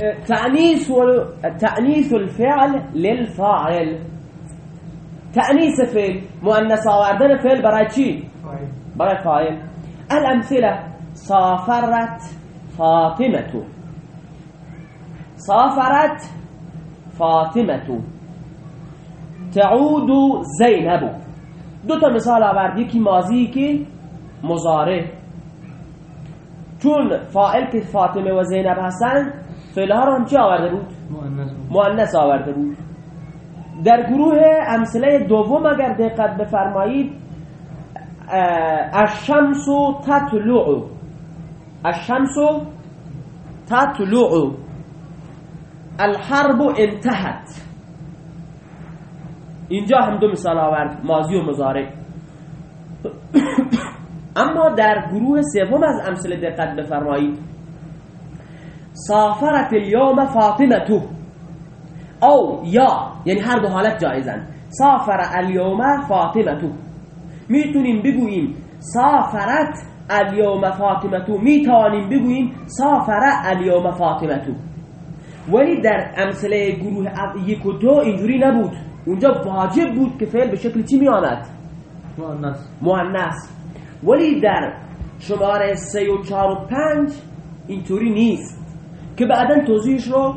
تأنيث تأنيث الفعل للفاعل. تأنيث فعل مؤنث آوردن فعل برای چی؟ برای فاعل. الأمثلة سافرت فاطمة. سافرت فاطمة. تعود زینب. دو تا مثال آورد یکی ماضی که مضارع. چون فاعل که فاطمه و زینب هستن فعلها رو هم چی آورده بود؟ مؤنث آورده بود. در گروه امثله دوم اگر دقت بفرمایید الشمس تطلع. الشمس تطلع. الحرب انتهت. اینجا هم دو مثال آورد ماضی و مضارع. اما در گروه سوم از امثله دقت بفرمایید. سافرت اليوم فاطمه او یا یعنی هر دو حالت جایزن. سافر اليوم فاطمه می‌تونیم بگوییم سافرت اليوم فاطمه می‌توانیم بگوییم سافر اليوم فاطمه ولی در امثله گروه یک و دو اینجوری نبود. اونجا واجب بود که فعل به شکل چی میآمد؟ مؤنث. ولی در شماره سه و چار و پنج اینطوری نیست. که بعدا توضیحش رو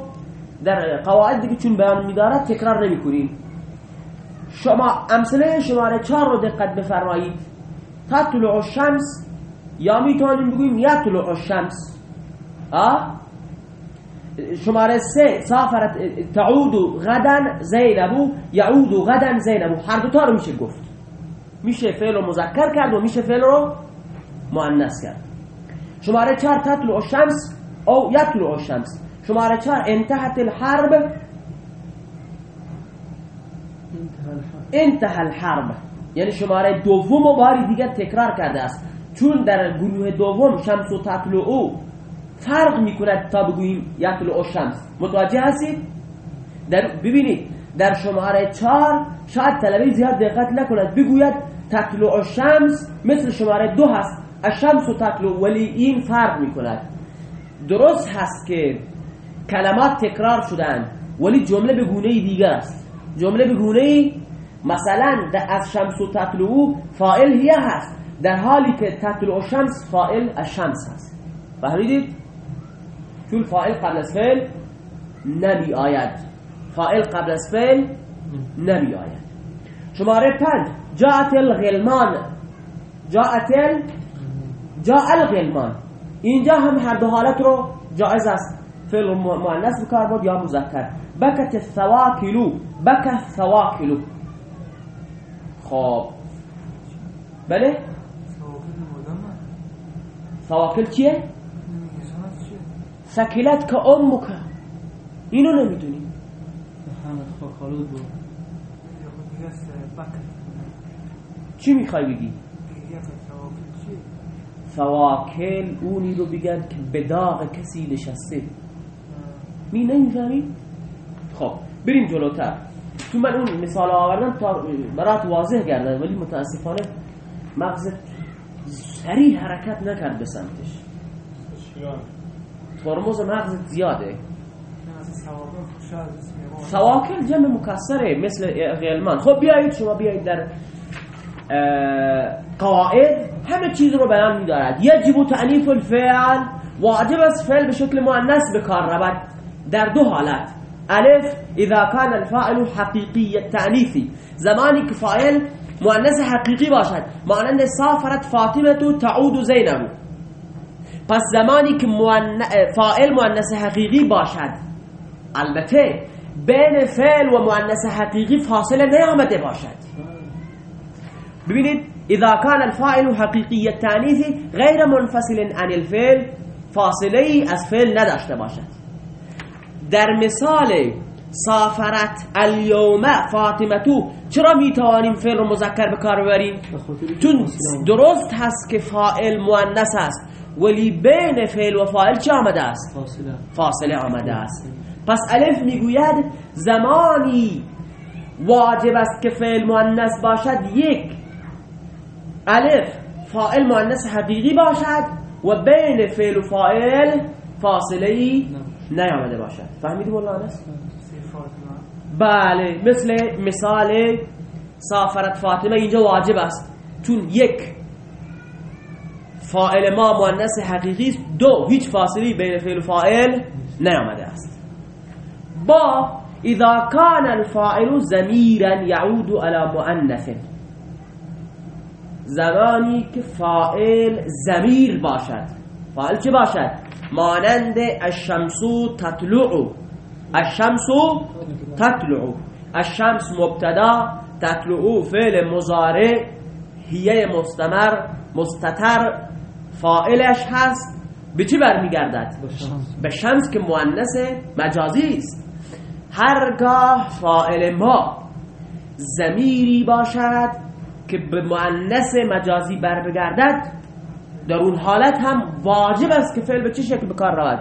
در قواعد دیگه چون بیان میدارد تکرار نمی کنیم شما امثله شماره چار رو دقت بفرمایید. تطلع الشمس یا می‌تونیم بگوییم یطلع الشمس. آه شماره سه سافرت تعود غدا زینبو یعود غدا زینبو. هر دوتا رو میشه گفت. میشه فعل رو مذکر کرد و میشه فعل رو مؤنث کرد. شماره چهار تطلع الشمس. او یطلع الشمس. شماره چهار انتهت الحرب. انتهى الحرب. یعنی شماره دوم و باری دیگر تکرار کرده است. چون در گروه دوم شمس و تطلعو فرق می‌کند تا بگوییم یطلع الشمس. متوجه هستید؟ در ببینید در شماره چهار شاید طلبه زیاد دقت نکند. بگوید تطلع الشمس مثل شماره دو هست. الشمس و تطلع ولی این فرق می‌کند. درست هست که کلمات تکرار شدن ولی جمله به گونه دیگر است. جمله به گونه مثلا از شمس و تطلع فائل هیه هست. در حالی که تطلع الشمس فائل الشمس هست. فهمیدید؟ چون فائل قبل از فعل نمی آید. فائل قبل از فعل نمی آید. شماره پنج. جاعت الغلمان. جاعت ال الغلمان. اینجا هم هر دو حالت رو جایز است. فعل مؤنث بکار بود یا مذکر. بکت الثواکلو بکت الثواکلو. خب. بله؟ ثواکل چیه؟ سکلت که امک. اینو نمی‌دونی. چی می‌خوای بگی؟ فواکل اونی رو بگن که به داغ کسی نشسته. می نمی‌فهمی؟ خب بریم جلوتر. تو من اون مثال آوردم تا برات واضح گردن ولی متاسفانه مغزت سریع حرکت نکرد به سمتش. ترمز مغزت زیاده. سواکل جمع مکسره مثل غیلمان خب بیایید شما بیایید در قواعد همه چیز رو بیان میدارد. یجب تعنیف الفعل واجب است فعل به شکل مؤنث به کار رود. در دو حالت. الف اذا كان الفاعل حقیقی التعنیفی زمانی که فاعل مؤنث حقیقی باشد مانند سافرت فاطمة تعود زینب. پس زمانی که فاعل مؤنث حقیقی باشد البته بین فعل و مؤنث حقیقی فاصله نیامده باشد. ببینید اذا كان الفاعل حقیقی التانیث غیر منفصل عن الفعل فاصله ای از فعل نداشته باشد. در مثال سافرت الیوم فاطمتو چرا می‌توانیم فعل رو مذکر به کار ببریم؟ چون درست هست که فاعل مؤنث است ولی بین فعل و فاعل چه آمده است؟ فاصله. فاصله آمده است. پس الف می‌گوید زمانی واجب است که فعل مؤنث باشد یک الف فاعل مؤنث حقیقی باشد و بین فعل و فاعل فاصله ای نیامده باشد. فهمیدیم الله انس؟ بله مثل مثال سافرت فاطمه اینجا واجب است. چون یک فاعل ما مؤنث حقیقی است دو هیچ فاصله بین فعل و فاعل نیامده است. با اذا كان الفاعل ضميرا يعود على مؤنث زمانی که فاعل ضمیر باشد. فاعل چه باشد؟ مانند الشمس تطلع الشمس تطلع الشمس مبتدا تطلع فعل مضارع هیه مستمر مستتر. فاعلش هست. به چی برمیگردد؟ به شمس که مؤنث مجازی است. هرگاه فاعل ما زمیری باشد که به مؤنث مجازی بر بگردد در اون حالت هم واجب است که فعل به چه شکل به کار رود؟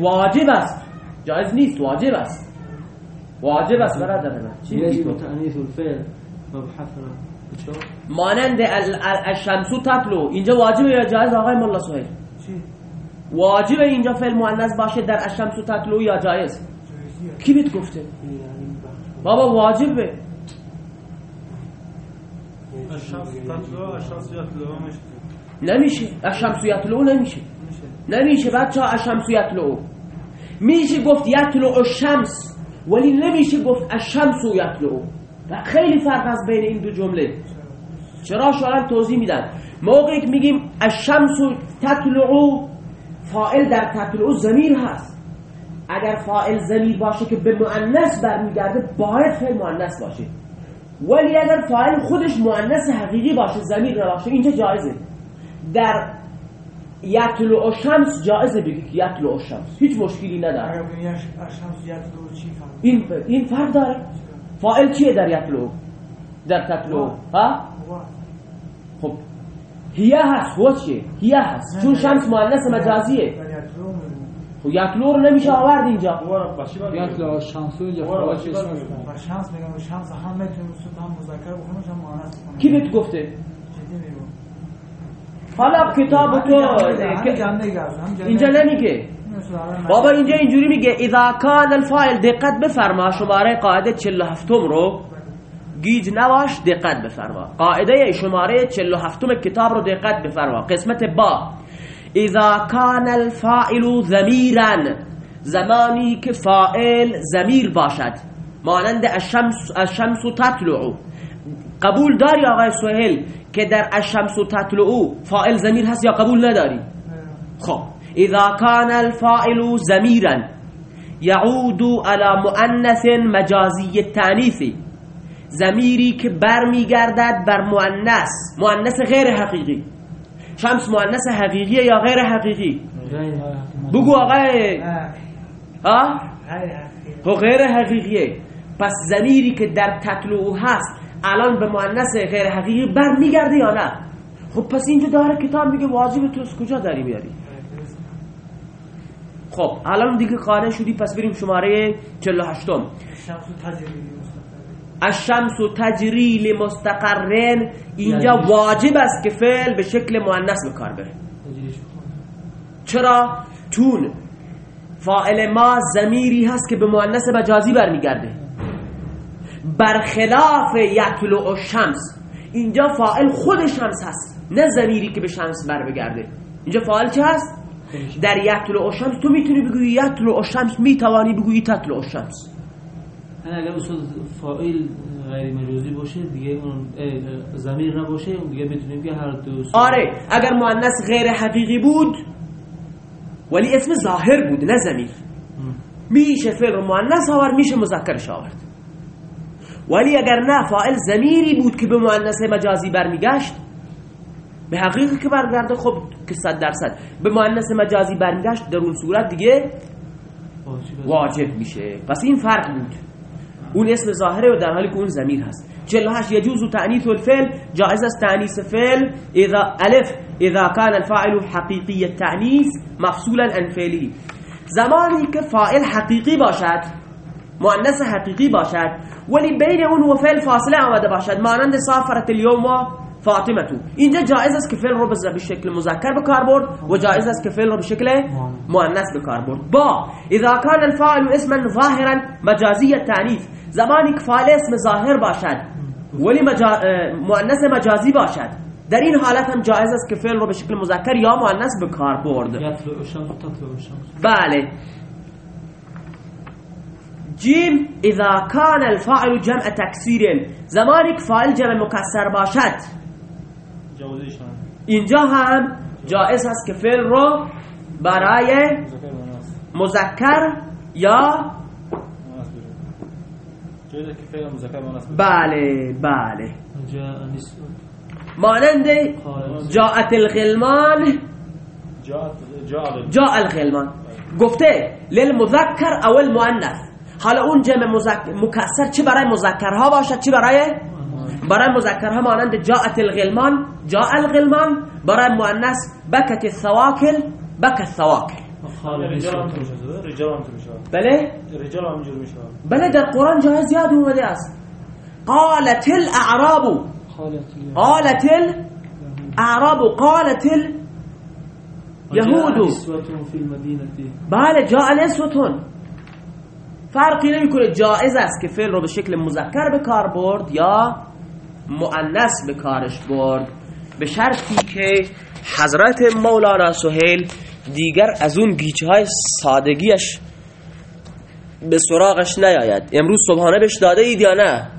واجب است. جایز نیست واجب است. واجب است. برادر من چی الفعل مانند الشمسو تطلو اینجا واجبه یا جایز؟ آقای مولا سهیل. واجبه اینجا فعل مؤنث باشه در الشمسو تطلو یا جایز؟ کی بهت گفته؟ بابا واجبه. نمیشه. الشمس یطلعو نمیشه. نمیشه. بچه ها الشمس یطلعو میشه گفت یطلعو الشمس ولی نمیشه گفت الشمس یطلعو خیلی فرق است بین این دو جمله. چرا شاید توضیح میدن؟ موقعی که میگیم الشمس تطلعو فائل در تطلعو زمیر هست. اگر فائل زمیر باشه که به مؤنث برمیگرده باید فعل مؤنث باشه. ولی اگر فاعل خودش مؤنث حقیقی باشه ضمیر نباشه اینجا جایزه. در یطلع شمس جایزه بگی که یطلع شمس هیچ مشکلی نداره. این این فرق داره. فاعل چیه در یطلع در تطلع ها؟ خب هیه هست. هو چیه؟ هیه هست. چون شمس مؤنث مجازیه. خب یطلو رو نمیشه آورد اینجا. یطلو شمس اینجا شمس میگم شمس هم می‌تونه هم مذکر بخونه هم مؤنث بخونه کی بهت گفته؟ حالا کتاب تو اینجا نمیگه. بابا اینجا اینجوری میگه اذا کان الفاعل دقت بفرما شماره قاعده 47 رو گیج نواش دقت بفرما. قاعده شماره 47 کتاب رو دقت بفرما. قسمت با. اذا کان الفاعل ضمیرا زمانی که فاعل ضمیر باشد مانند الشمس الشمس تطلع. قبول داری آقای سهیل که در الشمس تطلع فاعل ضمیر هست یا قبول نداری؟ خب. اذا کان الفاعل ضمیرا يعود على مؤنث مجازی التانیث ضمیری که برمیگردد بر مؤنث مؤنث غیر حقیقی. شمس مؤنث حقیقیه یا غیر حقیقی؟ بگو آقای. ها؟ خب غیر حقیقیه. پس زمیری که در تطلوع هست الان به مؤنث غیر حقیقی بر میگرده یا نه؟ خب پس اینجا داره کتاب میگه واجب تو از کجا داری میاری؟ خب الان دیگه قانع شدی پس بریم شماره 48 الشمس تجری لمستقرن اینجا واجب است که فعل به شکل مؤنث به کار بره. چرا؟ چون فاعل ما زمیری هست که به مؤنث مجازی برمیگرده. برخلاف یطلع شمس اینجا فاعل خود شمس هست نه زمیری که به شمس بر بگرده. اینجا فاعل چه هست؟ در یطلع شمس تو می‌تونی بگویی یطلع شمس می‌توانی بگویی تطلع شمس اگر فاعل غیر مجازی باشه دیگه اون ضمیر نباشه اون دیگه بتونیم که هر دو آره اگر مؤنث غیر حقیقی بود ولی اسم ظاهر بود نه ضمیر میشه فعل مؤنث آورد میشه مذکرش آورد. ولی اگر نه فاعل ضمیری بود که به مؤنث مجازی برمیگشت به حقیقی که برگرده خب که صد درصد. به مؤنث مجازی برمیگشت در اون صورت دیگه واجب میشه. پس این فرق بود. اون اسم ظاهره و در حالی که اون ضمیر هست. 48 يجوز تأنيث الفعل جائز است تأنیث فعل. اذا الف اذا كان الفاعل حقيقي التأنيث مفصولا عن فعله زمانی که فاعل حقیقی باشد مؤنث حقیقی باشد ولی بین اون و فعل فاصله آمده باشد. مانند سافرت اليوم فاطمه تو اینجا جایز است که فعل رو به شکل مذکر به کار برد و جایز است که فعل رو به شکل مؤنث به کار برد. با اذا كان الفاعل اسما ظاهرا مجازی التعنیف زمانی که فاعل اسم ظاهر باشد ولی مجا... مؤنث مجازی باشد در این حالت هم جایز است که فعل رو به شکل مذکر یا مؤنث به کار برد. بله. جیم اذا كان الفاعل جمع تکسیر زمانی که فاعل جمع مکسر باشد اینجا هم جایز است که فعل رو برای مذکر یا مؤنث بره جایزه که فعل مذکر مؤنث بره بله بله مانند جاءت الغلمان جاء الغلمان. گفته للمذکر او المؤنث. حالا اون جمع مذکر مکسر چه برای مذکرها باشد؟ چه برای برای مذکرها مانند جاءت الغلمان جاء الغلمان برای مؤنث بکت الثواکل بک الثواکل. هم هم بله؟ رجال هم اینجور میشه. بله در قرآن جای زیاد اومده است. قالت الاعراب قالت الاعراب قالت ال وجاء يهود. نسوة في المدينة بله جاء نسوتون فرقی نمی‌کنه جایز است که فعل رو به شکل مذکر به کار برد یا مؤنث به کارش برد به شرطی که حضرت مولانا سهیل دیگر از اون گیج های سادگیش به سراغش نیاید. امروز صبحانه بهش داده اید یا نه؟